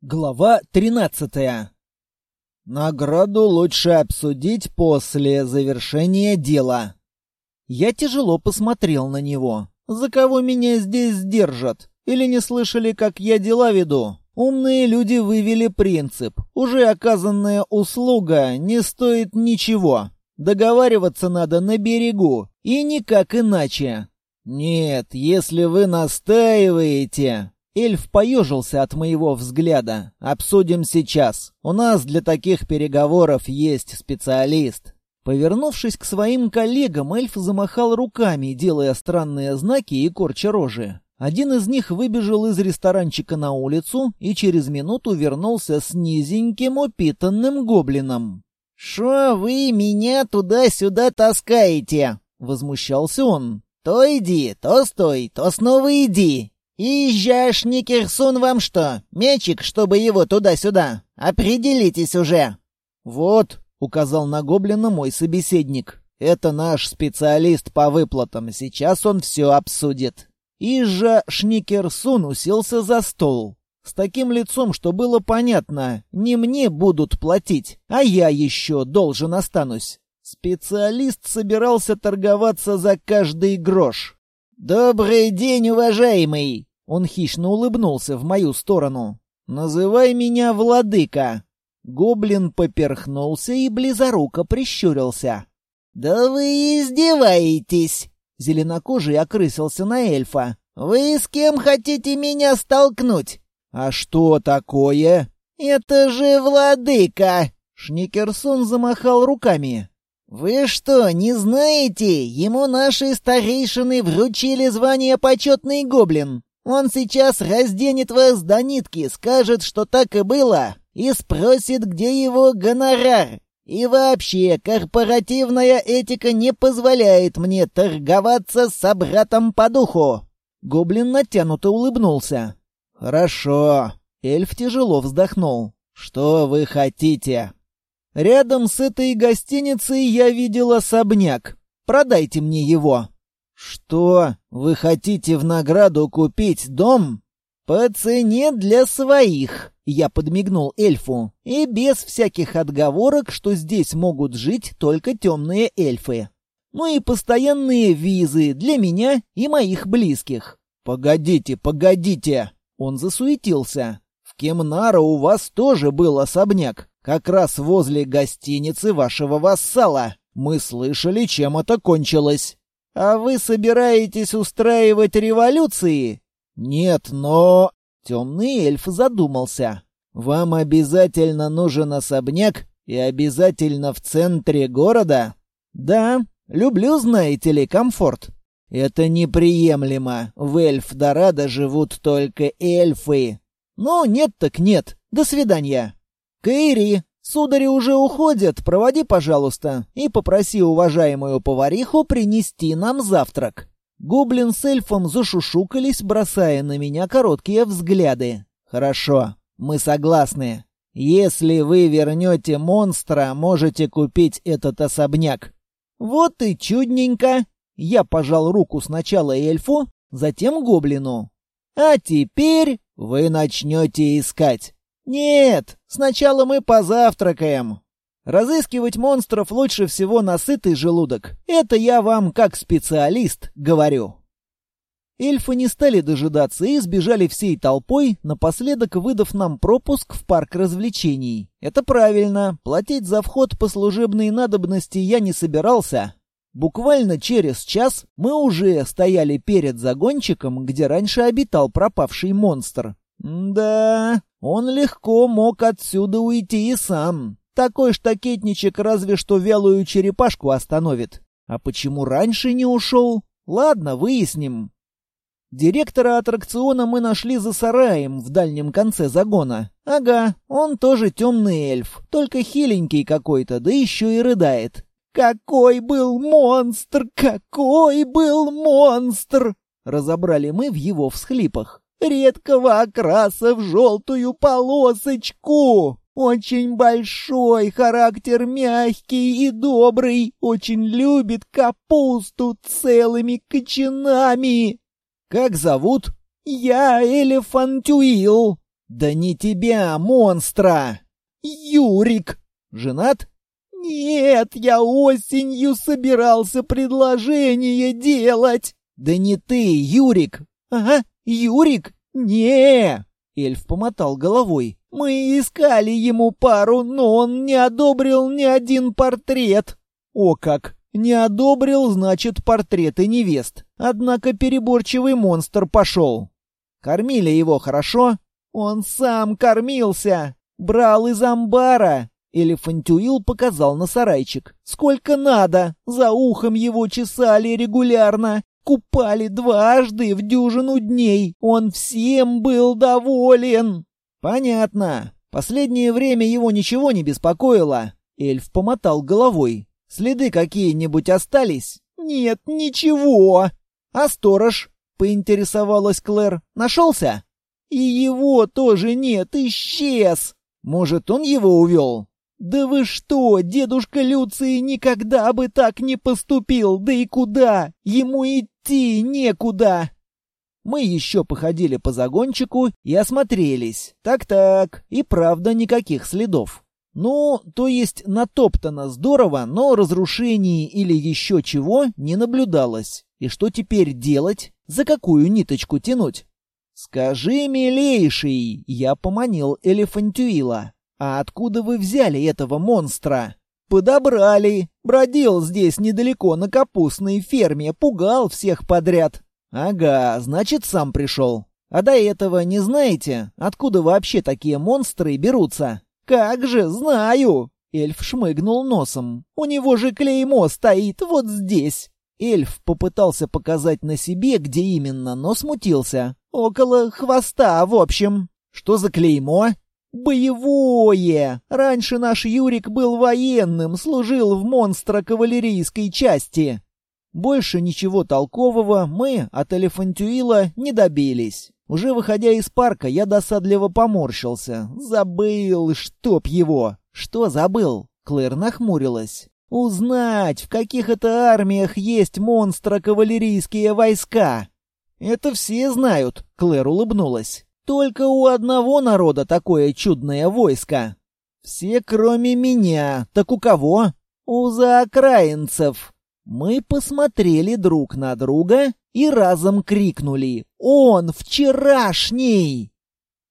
Глава 13. Награду лучше обсудить после завершения дела. Я тяжело посмотрел на него. За кого меня здесь держат? Или не слышали, как я дела веду? Умные люди вывели принцип. Уже оказанная услуга не стоит ничего. Договариваться надо на берегу, и никак иначе. Нет, если вы настаиваете, Эльф поежился от моего взгляда. «Обсудим сейчас. У нас для таких переговоров есть специалист». Повернувшись к своим коллегам, эльф замахал руками, делая странные знаки и корча рожи. Один из них выбежал из ресторанчика на улицу и через минуту вернулся с низеньким упитанным гоблином. «Шо вы меня туда-сюда таскаете?» — возмущался он. «То иди, то стой, то снова иди. «Езжаешь, Никерсун, вам что? Мечик, чтобы его туда-сюда? Определитесь уже!» «Вот», — указал на гоблина мой собеседник, — «это наш специалист по выплатам, сейчас он все обсудит». Ижа Шникерсун уселся за стол. С таким лицом, что было понятно, не мне будут платить, а я еще должен останусь. Специалист собирался торговаться за каждый грош. «Добрый день, уважаемый!» Он хищно улыбнулся в мою сторону. «Называй меня Владыка!» Гоблин поперхнулся и близоруко прищурился. «Да вы издеваетесь!» Зеленокожий окрысился на эльфа. «Вы с кем хотите меня столкнуть?» «А что такое?» «Это же владыка!» Шникерсон замахал руками. «Вы что, не знаете? Ему наши старейшины вручили звание «Почетный гоблин». Он сейчас разденет вас до нитки, скажет, что так и было, и спросит, где его гонорар. И вообще, корпоративная этика не позволяет мне торговаться с собратом по духу». Гоблин натянуто улыбнулся. «Хорошо». Эльф тяжело вздохнул. «Что вы хотите?» «Рядом с этой гостиницей я видел особняк. Продайте мне его». «Что? Вы хотите в награду купить дом?» «По цене для своих», — я подмигнул эльфу, «и без всяких отговорок, что здесь могут жить только темные эльфы. Ну и постоянные визы для меня и моих близких». «Погодите, погодите!» Он засуетился. «В Кемнара у вас тоже был особняк, как раз возле гостиницы вашего вассала. Мы слышали, чем это кончилось». «А вы собираетесь устраивать революции?» «Нет, но...» Темный эльф задумался. «Вам обязательно нужен особняк и обязательно в центре города?» «Да, люблю, знаете ли, комфорт». «Это неприемлемо. В Эльф-Дорадо живут только эльфы». «Ну, нет так нет. До свидания». «Кэри, «Судари уже уходят, проводи, пожалуйста, и попроси уважаемую повариху принести нам завтрак». Гоблин с эльфом зашушукались, бросая на меня короткие взгляды. «Хорошо, мы согласны. Если вы вернете монстра, можете купить этот особняк». «Вот и чудненько!» Я пожал руку сначала эльфу, затем гоблину. «А теперь вы начнете искать». «Нет, сначала мы позавтракаем. Разыскивать монстров лучше всего на сытый желудок. Это я вам как специалист говорю». Эльфы не стали дожидаться и сбежали всей толпой, напоследок выдав нам пропуск в парк развлечений. Это правильно, платить за вход по служебной надобности я не собирался. Буквально через час мы уже стояли перед загончиком, где раньше обитал пропавший монстр. Да, он легко мог отсюда уйти и сам. Такой штакетничек разве что вялую черепашку остановит. А почему раньше не ушел? Ладно, выясним. Директора аттракциона мы нашли за сараем в дальнем конце загона. Ага, он тоже темный эльф, только хиленький какой-то, да еще и рыдает. «Какой был монстр! Какой был монстр!» Разобрали мы в его всхлипах редкого окраса в желтую полосочку. Очень большой, характер мягкий и добрый, очень любит капусту целыми кочанами. Как зовут? Я Элефантюил. Да не тебя, монстра! Юрик! Женат? Нет, я осенью собирался предложение делать. Да не ты, Юрик. Ага, Юрик? Не. Эльф помотал головой. Мы искали ему пару, но он не одобрил ни один портрет. О как! Не одобрил, значит, портреты невест. Однако переборчивый монстр пошел. Кормили его хорошо? Он сам кормился. Брал из амбара. Элефантюил показал на сарайчик. Сколько надо. За ухом его чесали регулярно. Купали дважды в дюжину дней. Он всем был доволен. Понятно. Последнее время его ничего не беспокоило. Эльф помотал головой. Следы какие-нибудь остались? Нет, ничего. А сторож? Поинтересовалась Клэр. Нашелся? И его тоже нет, исчез. Может, он его увел? Да вы что, дедушка Люций никогда бы так не поступил, да и куда? Ему идти некуда. Мы еще походили по загончику и осмотрелись. Так-так, и правда никаких следов. Ну, то есть натоптано здорово, но разрушений или еще чего не наблюдалось. И что теперь делать? За какую ниточку тянуть? «Скажи, милейший!» — я поманил Элефантюила. «А откуда вы взяли этого монстра?» «Подобрали. Бродил здесь недалеко на капустной ферме, пугал всех подряд». «Ага, значит, сам пришел. А до этого не знаете, откуда вообще такие монстры берутся?» «Как же, знаю!» Эльф шмыгнул носом. «У него же клеймо стоит вот здесь!» Эльф попытался показать на себе, где именно, но смутился. «Около хвоста, в общем». «Что за клеймо?» «Боевое! Раньше наш Юрик был военным, служил в монстро-кавалерийской части». Больше ничего толкового мы от Элефантюила не добились. Уже выходя из парка, я досадливо поморщился. Забыл, чтоб его. Что забыл? Клэр нахмурилась. Узнать, в каких это армиях есть монстро-кавалерийские войска. Это все знают, Клэр улыбнулась. Только у одного народа такое чудное войско. Все, кроме меня. Так у кого? У заокраинцев. Мы посмотрели друг на друга и разом крикнули «Он вчерашний!»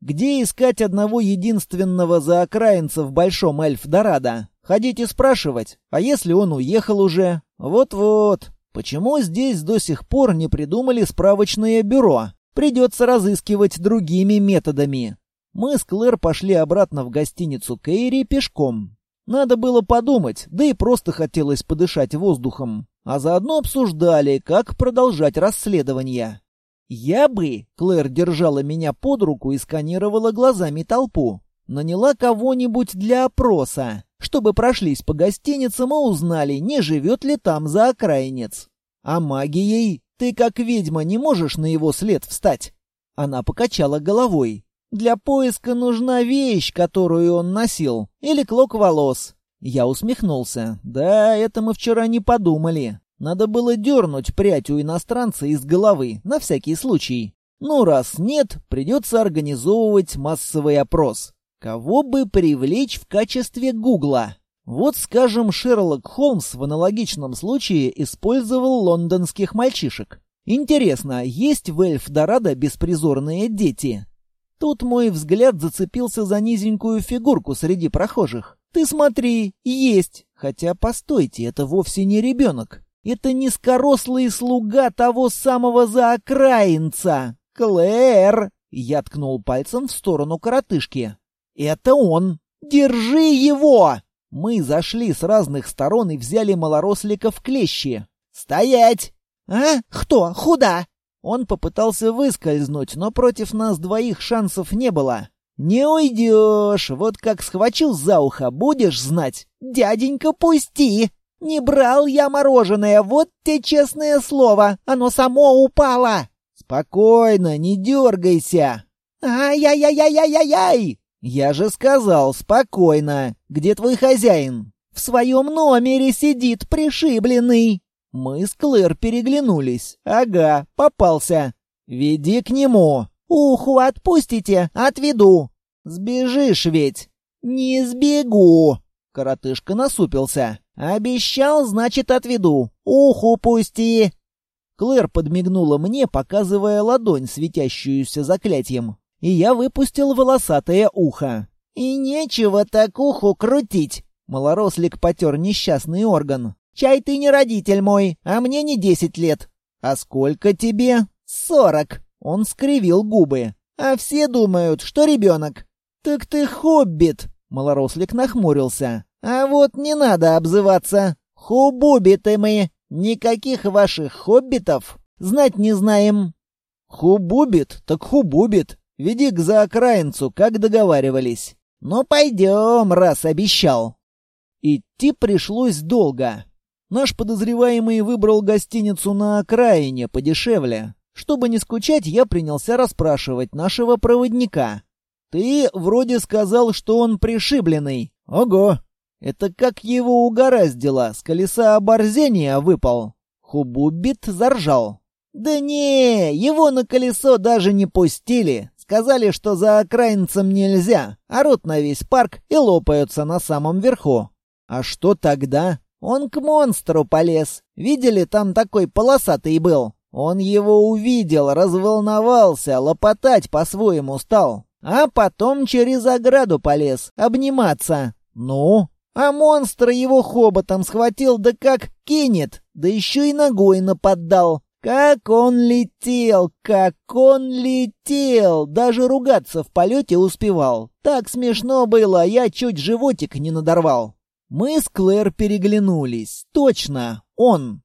Где искать одного единственного заокраинца в Большом Эльф-Дорадо? Ходите спрашивать, а если он уехал уже? Вот-вот. Почему здесь до сих пор не придумали справочное бюро? Придется разыскивать другими методами. Мы с Клэр пошли обратно в гостиницу Кейри пешком. Надо было подумать, да и просто хотелось подышать воздухом. А заодно обсуждали, как продолжать расследование. Я бы, Клэр держала меня под руку и сканировала глазами толпу, наняла кого-нибудь для опроса, чтобы прошлись по гостиницам и узнали, не живет ли там за окраинец. А магией ты, как ведьма, не можешь на его след встать. Она покачала головой. Для поиска нужна вещь, которую он носил, или клок волос. Я усмехнулся. Да, это мы вчера не подумали. Надо было дернуть прядь у иностранца из головы, на всякий случай. Ну, раз нет, придется организовывать массовый опрос. Кого бы привлечь в качестве Гугла? Вот, скажем, Шерлок Холмс в аналогичном случае использовал лондонских мальчишек. Интересно, есть в Эльф-Дорадо беспризорные дети? Тут мой взгляд зацепился за низенькую фигурку среди прохожих. «Ты смотри, есть!» Хотя, постойте, это вовсе не ребенок. Это низкорослый слуга того самого заокраинца. Клэр! Я ткнул пальцем в сторону коротышки. «Это он! Держи его!» Мы зашли с разных сторон и взяли малорослика в клещи. «Стоять!» «А? Кто? Худа?» Он попытался выскользнуть, но против нас двоих шансов не было. «Не уйдешь! Вот как схвачу за ухо, будешь знать! Дяденька, пусти! Не брал я мороженое, вот те честное слово! Оно само упало!» «Спокойно, не дергайся!» «Ай-яй-яй-яй-яй-яй!» «Я же сказал, спокойно! Где твой хозяин?» «В своем номере сидит пришибленный!» Мы с Клэр переглянулись. «Ага, попался!» «Веди к нему!» Уху отпустите, отведу. Сбежишь ведь. Не сбегу. Коротышка насупился. Обещал, значит, отведу. Уху пусти. Клэр подмигнула мне, показывая ладонь, светящуюся заклятием. И я выпустил волосатое ухо. «И нечего так уху крутить!» Малорослик потер несчастный орган. «Чай ты не родитель мой, а мне не десять лет». «А сколько тебе?» «Сорок». Он скривил губы. «А все думают, что ребенок». «Так ты хоббит!» Малорослик нахмурился. «А вот не надо обзываться. Хубубиты мы. Никаких ваших хоббитов знать не знаем». «Хубубит, так хубубит. Веди к заокраинцу, как договаривались». «Ну пойдем, раз обещал». Идти пришлось долго. Наш подозреваемый выбрал гостиницу на окраине, подешевле. Чтобы не скучать, я принялся расспрашивать нашего проводника. «Ты вроде сказал, что он пришибленный». «Ого! Это как его угораздило, с колеса оборзения выпал». Хубубит заржал. «Да не, его на колесо даже не пустили. Сказали, что за окраинцем нельзя. Орут на весь парк и лопаются на самом верху. А что тогда? Он к монстру полез. Видели, там такой полосатый был. Он его увидел, разволновался, лопотать по-своему стал. А потом через ограду полез, обниматься. Ну? А монстр его хоботом схватил, да как кинет, да еще и ногой нападал. Как он летел, как он летел! Даже ругаться в полете успевал. Так смешно было, я чуть животик не надорвал. Мы с Клэр переглянулись. Точно, он.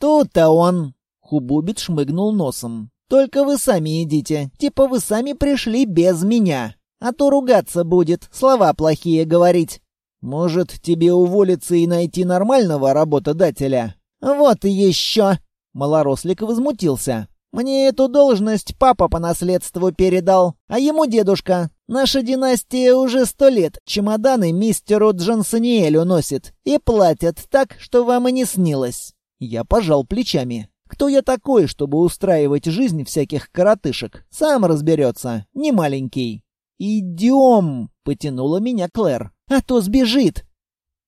Тут-то он. Хубубит шмыгнул носом. Только вы сами идите. Типа вы сами пришли без меня. А то ругаться будет, слова плохие говорить. Может, тебе уволиться и найти нормального работодателя? Вот и еще. Малорослик возмутился. «Мне эту должность папа по наследству передал, а ему дедушка. Наша династия уже сто лет чемоданы мистеру Джонсониэлю носит и платят так, что вам и не снилось». Я пожал плечами. «Кто я такой, чтобы устраивать жизнь всяких коротышек? Сам разберется, не маленький». «Идем!» — потянула меня Клэр. «А то сбежит!»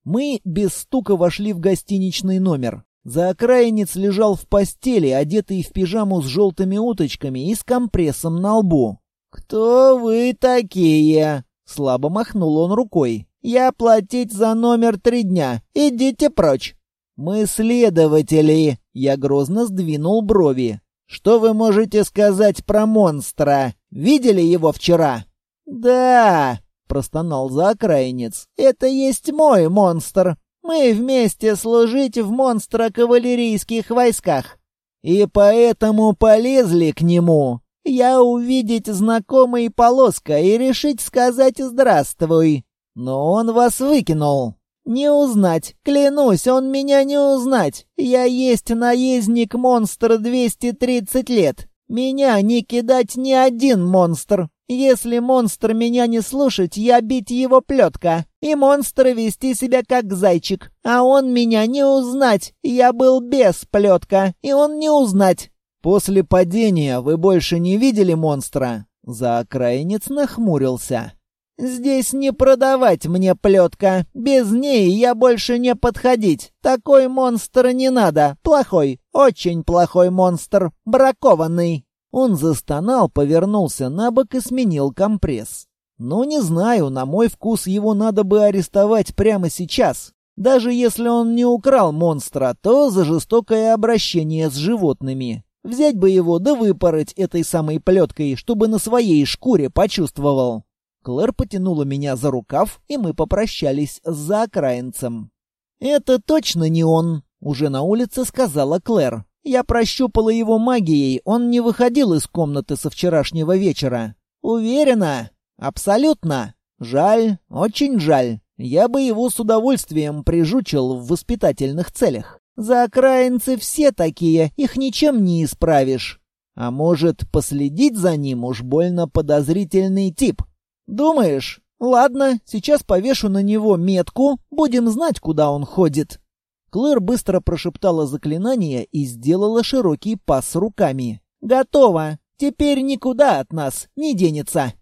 Мы без стука вошли в гостиничный номер. Заокраинец лежал в постели, одетый в пижаму с желтыми уточками и с компрессом на лбу. «Кто вы такие?» — слабо махнул он рукой. «Я платить за номер три дня. Идите прочь». «Мы следователи», — я грозно сдвинул брови. «Что вы можете сказать про монстра? Видели его вчера?» «Да», — простонал заокраинец. «Это есть мой монстр. Мы вместе служить в монстро-кавалерийских войсках. И поэтому полезли к нему. Я увидеть знакомый полоска и решить сказать «здравствуй». Но он вас выкинул. Не узнать, клянусь, он меня не узнать. Я есть наездник-монстр 230 лет. Меня не кидать ни один монстр. Если монстр меня не слушать, я бить его плетка. И монстр вести себя как зайчик. А он меня не узнать. Я был без плетка, и он не узнать. После падения вы больше не видели монстра? Заокраинец нахмурился. «Здесь не продавать мне плетка. Без ней я больше не подходить. Такой монстр не надо. Плохой, очень плохой монстр. Бракованный». Он застонал, повернулся на бок и сменил компресс. «Ну, не знаю, на мой вкус его надо бы арестовать прямо сейчас. Даже если он не украл монстра, то за жестокое обращение с животными. Взять бы его да выпороть этой самой плеткой, чтобы на своей шкуре почувствовал». Клэр потянула меня за рукав, и мы попрощались с заокраинцем. «Это точно не он», — уже на улице сказала Клэр. Я прощупала его магией, он не выходил из комнаты со вчерашнего вечера. Уверена? Абсолютно. Жаль, очень жаль. Я бы его с удовольствием прижучил в воспитательных целях. За окраинцы все такие, их ничем не исправишь. А может, последить за ним уж больно подозрительный тип. Думаешь? Ладно, сейчас повешу на него метку, будем знать, куда он ходит. Клэр быстро прошептала заклинание и сделала широкий пас руками. «Готово! Теперь никуда от нас не денется.